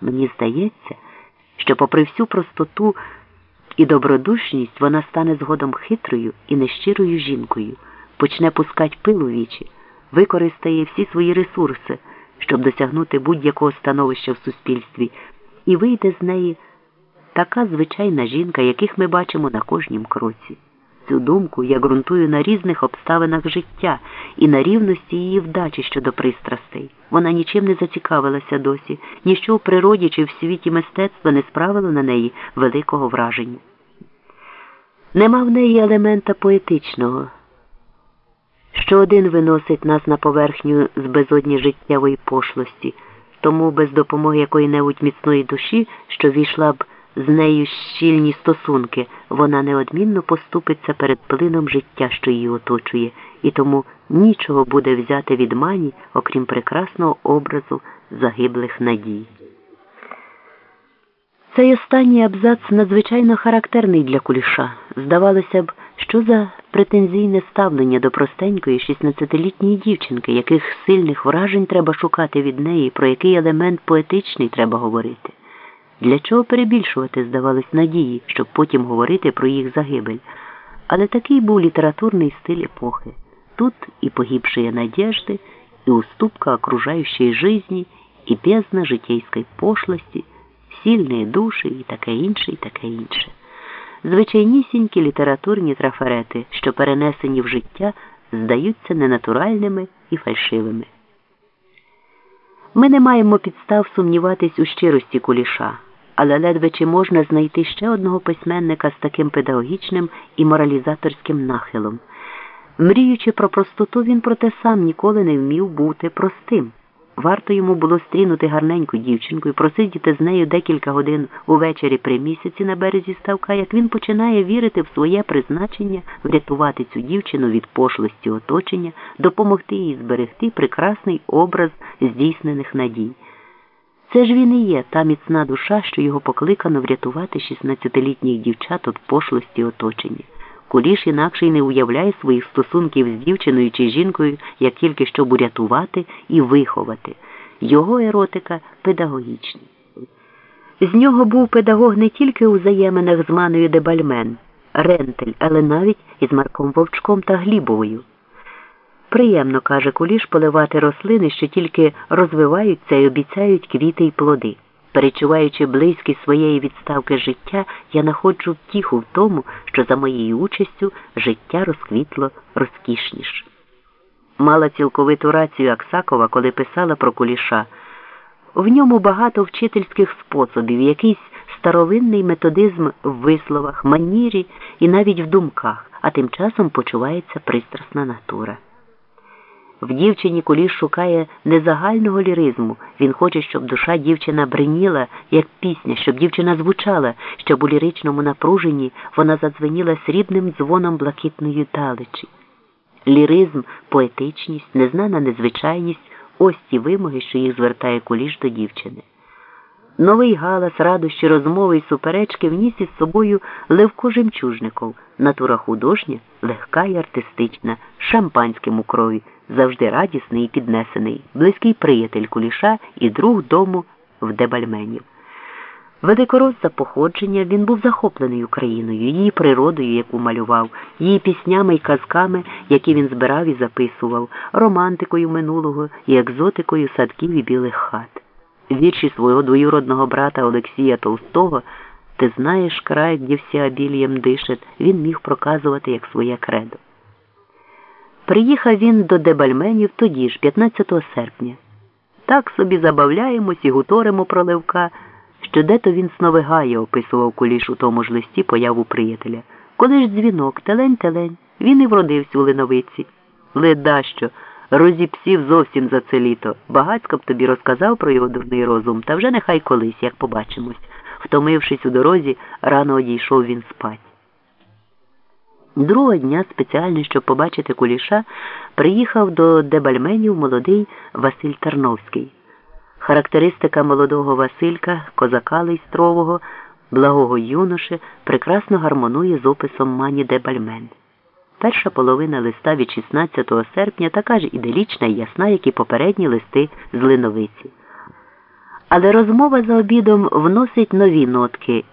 Мені здається, що, попри всю простоту і добродушність, вона стане згодом хитрою і нещирою жінкою, почне пускати пилу вічі, використає всі свої ресурси, щоб досягнути будь-якого становища в суспільстві, і вийде з неї така звичайна жінка, яких ми бачимо на кожнім кроці. Цю думку я ґрунтую на різних обставинах життя і на рівності її вдачі щодо пристрастей. Вона нічим не зацікавилася досі, ніщо в природі чи в світі мистецтва не справило на неї великого враження. Нема в неї елемента поетичного, що один виносить нас на поверхню з безодні життєвої пошлості, тому без допомоги якої-небудь міцної душі, що війшла б з нею щільні стосунки, вона неодмінно поступиться перед плином життя, що її оточує, і тому нічого буде взяти від мані, окрім прекрасного образу загиблих надій. Цей останній абзац надзвичайно характерний для куліша. Здавалося б, що за претензійне ставлення до простенької 16-літньої дівчинки, яких сильних вражень треба шукати від неї, про який елемент поетичний треба говорити. Для чого перебільшувати, здавалось, надії, щоб потім говорити про їх загибель. Але такий був літературний стиль епохи. Тут і погибшие надежды, и уступка окружающей жизни, і бездна житейської пошлості, сильні душі і таке інше, і таке інше. Звичайнісінькі літературні трафарети, що перенесені в життя, здаються ненатуральними і фальшивими. Ми не маємо підстав сумніватись у щирості куліша але ледве чи можна знайти ще одного письменника з таким педагогічним і моралізаторським нахилом. Мріючи про простоту, він проте сам ніколи не вмів бути простим. Варто йому було стрінути гарненьку дівчинку і просидіти з нею декілька годин увечері при місяці на березі ставка, як він починає вірити в своє призначення, врятувати цю дівчину від пошлості оточення, допомогти їй зберегти прекрасний образ здійснених надій. Це ж він і є та міцна душа, що його покликано врятувати 16-літніх дівчат від пошлості оточення. Куліш інакше й не уявляє своїх стосунків з дівчиною чи жінкою, як тільки щоб урятувати і виховати. Його еротика педагогічна. З нього був педагог не тільки у взаєминах з Маною Дебальмен, Рентель, але навіть із Марком Вовчком та Глібовою. Приємно, каже Куліш, поливати рослини, що тільки розвиваються і обіцяють квіти й плоди. Перечуваючи близькість своєї відставки життя, я находжу втіху в тому, що за моєю участю життя розквітло розкішніше. Мала цілковиту рацію Аксакова, коли писала про куліша. В ньому багато вчительських способів, якийсь старовинний методизм в висловах, манірі і навіть в думках, а тим часом почувається пристрасна натура. В дівчині куліш шукає незагального ліризму. Він хоче, щоб душа дівчина бриніла, як пісня, щоб дівчина звучала, щоб у ліричному напруженні вона задзвеніла срібним дзвоном блакитної далечі. Ліризм, поетичність, незнана незвичайність ось ті вимоги, що їх звертає куліш до дівчини. Новий галас, радощі, розмови й суперечки вніс із собою Левко Жемчужников, натура художня, легка й артистична, шампанським у крові, завжди радісний і піднесений, близький приятель куліша і друг дому в Дебальменів. Великорос за походження він був захоплений Україною, її природою, яку малював, її піснями й казками, які він збирав і записував, романтикою минулого і екзотикою садків і білих хат вірші свого двоюродного брата Олексія Толстого Ти знаєш край, де всі обілієм дишать, він міг проказувати як своє кредо. Приїхав він до Дебальменів тоді ж, 15 серпня. Так собі забавляємось і гуторимо про Левка, що дето він сновигає, описував куліш у тому ж листі появу приятеля. Коли ж дзвінок, телень-телень, він і вродився у линовиці. Леда що розіпсів зовсім за це літо. Багацько б тобі розказав про його дурний розум, та вже нехай колись, як побачимось. Втомившись у дорозі, рано одійшов він спать. Другого дня, спеціально, щоб побачити куліша, приїхав до Дебальменів молодий Василь Тарновський. Характеристика молодого Василька, козака лейстрового, благого юноши, прекрасно гармонує з описом Мані Дебальмен. Перша половина листа від 16 серпня така ж іделічна і ясна, як і попередні листи з Линовиці. Але розмова за обідом вносить нові нотки.